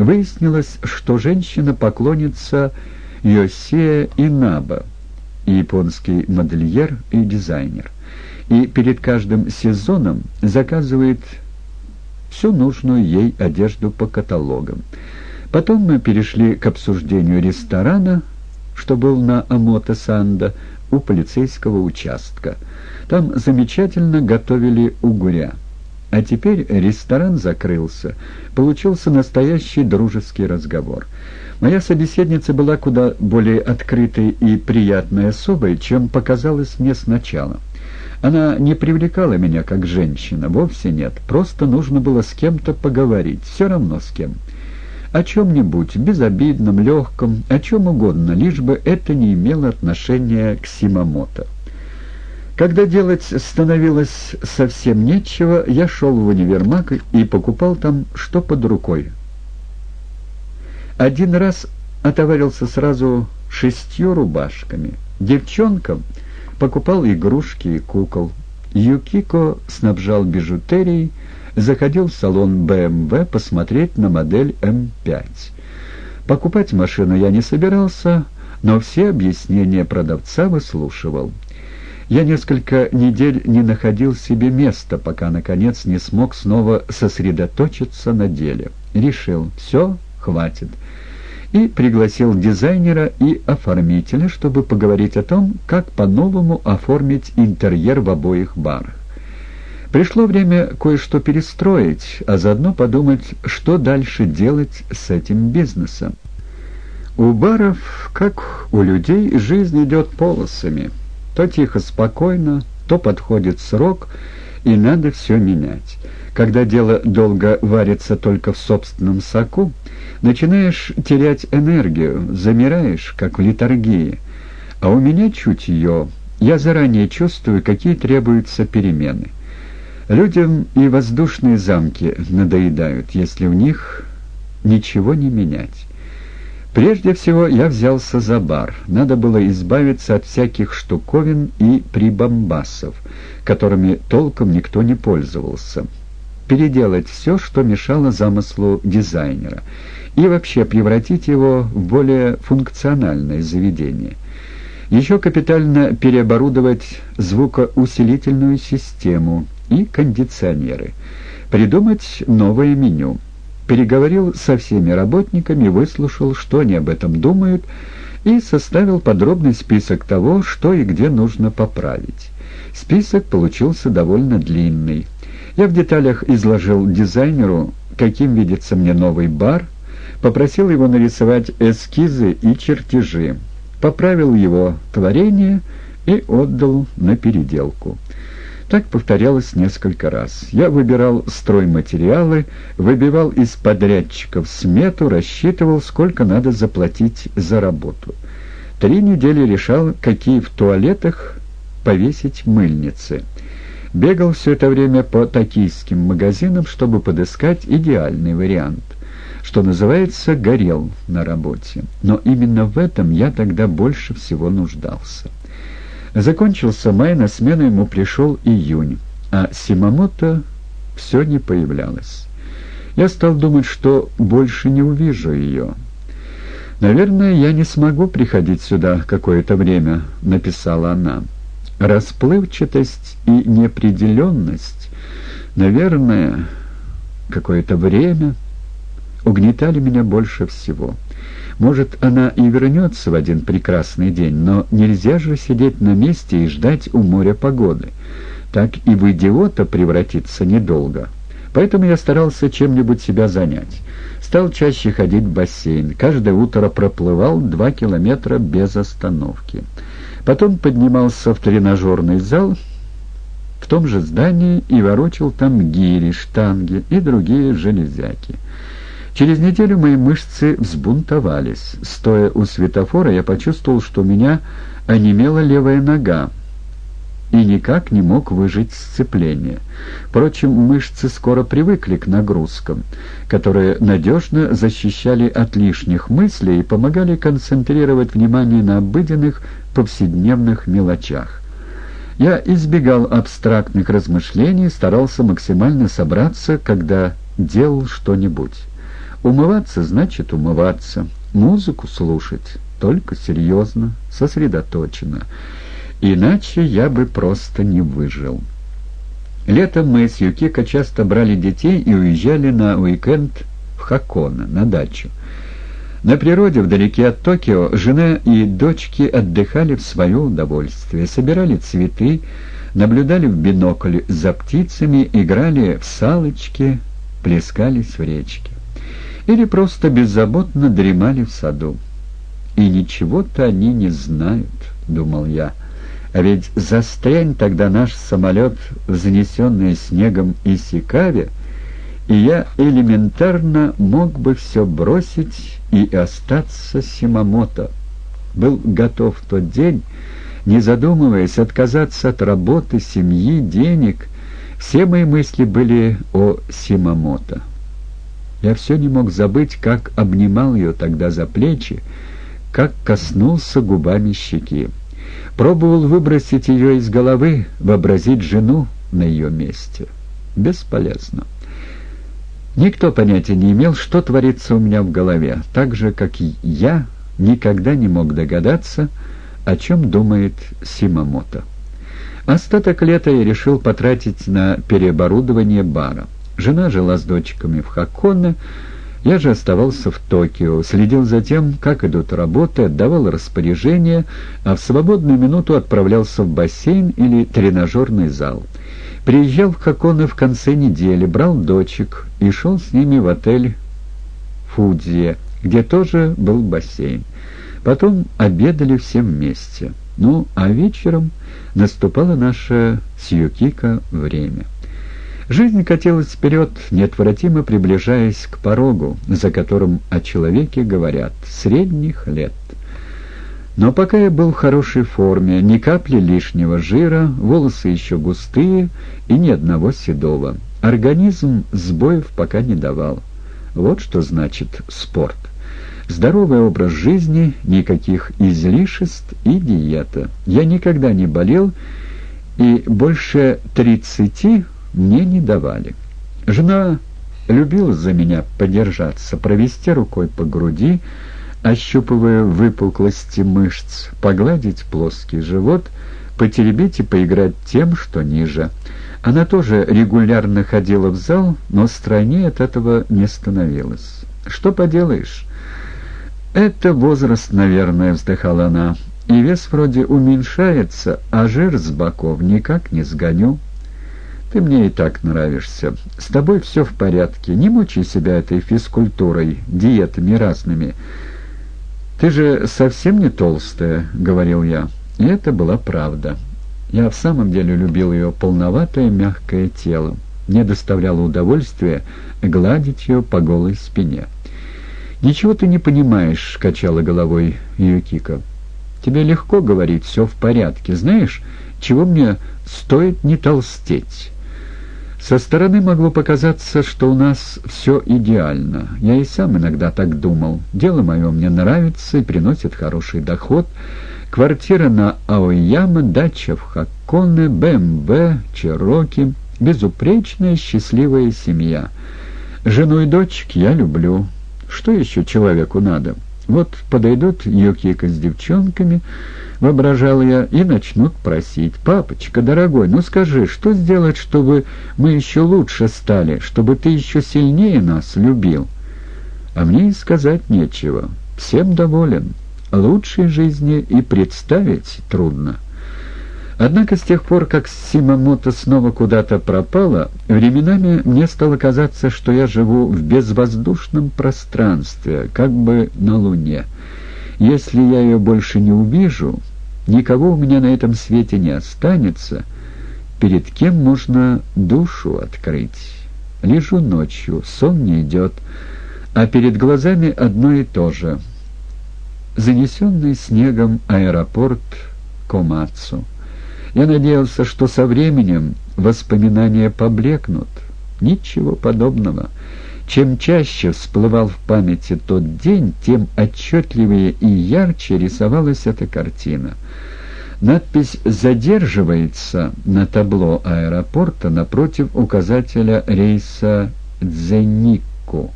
Выяснилось, что женщина поклонница Йосея Инаба, японский модельер и дизайнер, и перед каждым сезоном заказывает всю нужную ей одежду по каталогам. Потом мы перешли к обсуждению ресторана, что был на Амото-Санда, у полицейского участка. Там замечательно готовили угуря. А теперь ресторан закрылся. Получился настоящий дружеский разговор. Моя собеседница была куда более открытой и приятной особой, чем показалось мне сначала. Она не привлекала меня как женщина, вовсе нет. Просто нужно было с кем-то поговорить, все равно с кем. О чем-нибудь, безобидном, легком, о чем угодно, лишь бы это не имело отношения к Симамото. Когда делать становилось совсем нечего, я шел в универмаг и покупал там что под рукой. Один раз отоварился сразу шестью рубашками. Девчонкам покупал игрушки и кукол. Юкико снабжал бижутерией, заходил в салон БМВ посмотреть на модель М5. Покупать машину я не собирался, но все объяснения продавца выслушивал. Я несколько недель не находил себе места, пока, наконец, не смог снова сосредоточиться на деле. Решил, все, хватит. И пригласил дизайнера и оформителя, чтобы поговорить о том, как по-новому оформить интерьер в обоих барах. Пришло время кое-что перестроить, а заодно подумать, что дальше делать с этим бизнесом. У баров, как у людей, жизнь идет полосами – то тихо, спокойно, то подходит срок, и надо все менять. Когда дело долго варится только в собственном соку, начинаешь терять энергию, замираешь, как в литургии. А у меня чутье, я заранее чувствую, какие требуются перемены. Людям и воздушные замки надоедают, если в них ничего не менять. Прежде всего я взялся за бар. Надо было избавиться от всяких штуковин и прибамбасов, которыми толком никто не пользовался. Переделать все, что мешало замыслу дизайнера, и вообще превратить его в более функциональное заведение. Еще капитально переоборудовать звукоусилительную систему и кондиционеры. Придумать новое меню – переговорил со всеми работниками, выслушал, что они об этом думают, и составил подробный список того, что и где нужно поправить. Список получился довольно длинный. Я в деталях изложил дизайнеру, каким видится мне новый бар, попросил его нарисовать эскизы и чертежи, поправил его творение и отдал на переделку. Так повторялось несколько раз. Я выбирал стройматериалы, выбивал из подрядчиков смету, рассчитывал, сколько надо заплатить за работу. Три недели решал, какие в туалетах повесить мыльницы. Бегал все это время по токийским магазинам, чтобы подыскать идеальный вариант. Что называется, горел на работе. Но именно в этом я тогда больше всего нуждался. Закончился май, на смену ему пришел июнь, а Симамото все не появлялось. Я стал думать, что больше не увижу ее. «Наверное, я не смогу приходить сюда какое-то время», — написала она. «Расплывчатость и неопределенность, наверное, какое-то время угнетали меня больше всего». Может, она и вернется в один прекрасный день, но нельзя же сидеть на месте и ждать у моря погоды. Так и в идиота превратиться недолго. Поэтому я старался чем-нибудь себя занять. Стал чаще ходить в бассейн. Каждое утро проплывал два километра без остановки. Потом поднимался в тренажерный зал в том же здании и ворочил там гири, штанги и другие железяки. Через неделю мои мышцы взбунтовались. Стоя у светофора, я почувствовал, что у меня онемела левая нога и никак не мог выжить сцепление. Впрочем, мышцы скоро привыкли к нагрузкам, которые надежно защищали от лишних мыслей и помогали концентрировать внимание на обыденных повседневных мелочах. Я избегал абстрактных размышлений, старался максимально собраться, когда делал что-нибудь. Умываться значит умываться, музыку слушать только серьезно, сосредоточенно. Иначе я бы просто не выжил. Летом мы с Юкико часто брали детей и уезжали на уикенд в Хакона, на дачу. На природе, вдалеке от Токио, жена и дочки отдыхали в свое удовольствие, собирали цветы, наблюдали в бинокль за птицами, играли в салочки, плескались в речке. Или просто беззаботно дремали в саду. «И ничего-то они не знают», — думал я. «А ведь застрянь тогда наш самолет в занесенной снегом Исикаве, и я элементарно мог бы все бросить и остаться Симамото. Был готов в тот день, не задумываясь, отказаться от работы, семьи, денег. Все мои мысли были о Симамото. Я все не мог забыть, как обнимал ее тогда за плечи, как коснулся губами щеки. Пробовал выбросить ее из головы, вообразить жену на ее месте. Бесполезно. Никто понятия не имел, что творится у меня в голове, так же, как и я никогда не мог догадаться, о чем думает Симамото. Остаток лета я решил потратить на переоборудование бара. Жена жила с дочками в Хаконе, я же оставался в Токио, следил за тем, как идут работы, отдавал распоряжения, а в свободную минуту отправлялся в бассейн или тренажерный зал. Приезжал в Хаконе в конце недели, брал дочек и шел с ними в отель Фудзия, где тоже был бассейн. Потом обедали все вместе. Ну, а вечером наступало наше с Юкико время. Жизнь катилась вперед, неотвратимо приближаясь к порогу, за которым о человеке говорят «средних лет». Но пока я был в хорошей форме, ни капли лишнего жира, волосы еще густые и ни одного седого. Организм сбоев пока не давал. Вот что значит спорт. Здоровый образ жизни, никаких излишеств и диета. Я никогда не болел, и больше тридцати мне не давали. Жена любила за меня подержаться, провести рукой по груди, ощупывая выпуклости мышц, погладить плоский живот, потеребить и поиграть тем, что ниже. Она тоже регулярно ходила в зал, но стройнее от этого не становилась. «Что поделаешь?» «Это возраст, наверное», — вздыхала она, — «и вес вроде уменьшается, а жир с боков никак не сгоню». Ты мне и так нравишься. С тобой все в порядке. Не мучай себя этой физкультурой, диетами разными. Ты же совсем не толстая, — говорил я. И это была правда. Я в самом деле любил ее полноватое мягкое тело. Мне доставляло удовольствие гладить ее по голой спине. «Ничего ты не понимаешь», — качала головой Юкика. «Тебе легко говорить, все в порядке. Знаешь, чего мне стоит не толстеть?» Со стороны могло показаться, что у нас все идеально. Я и сам иногда так думал. Дело мое мне нравится и приносит хороший доход. Квартира на Аояма, дача в Хаконе, БМВ, Чероки. Безупречная счастливая семья. Жену и дочек я люблю. Что еще человеку надо?» Вот подойдут Юкика с девчонками, воображал я, и начнут просить. «Папочка, дорогой, ну скажи, что сделать, чтобы мы еще лучше стали, чтобы ты еще сильнее нас любил?» А мне и сказать нечего. Всем доволен. Лучшей жизни и представить трудно. Однако с тех пор, как Симамото снова куда-то пропала, временами мне стало казаться, что я живу в безвоздушном пространстве, как бы на Луне. Если я ее больше не увижу, никого у меня на этом свете не останется, перед кем можно душу открыть. Лежу ночью, сон не идет, а перед глазами одно и то же. Занесенный снегом аэропорт Комацу. Я надеялся, что со временем воспоминания поблекнут. Ничего подобного. Чем чаще всплывал в памяти тот день, тем отчетливее и ярче рисовалась эта картина. Надпись «Задерживается» на табло аэропорта напротив указателя рейса «Дзеникку».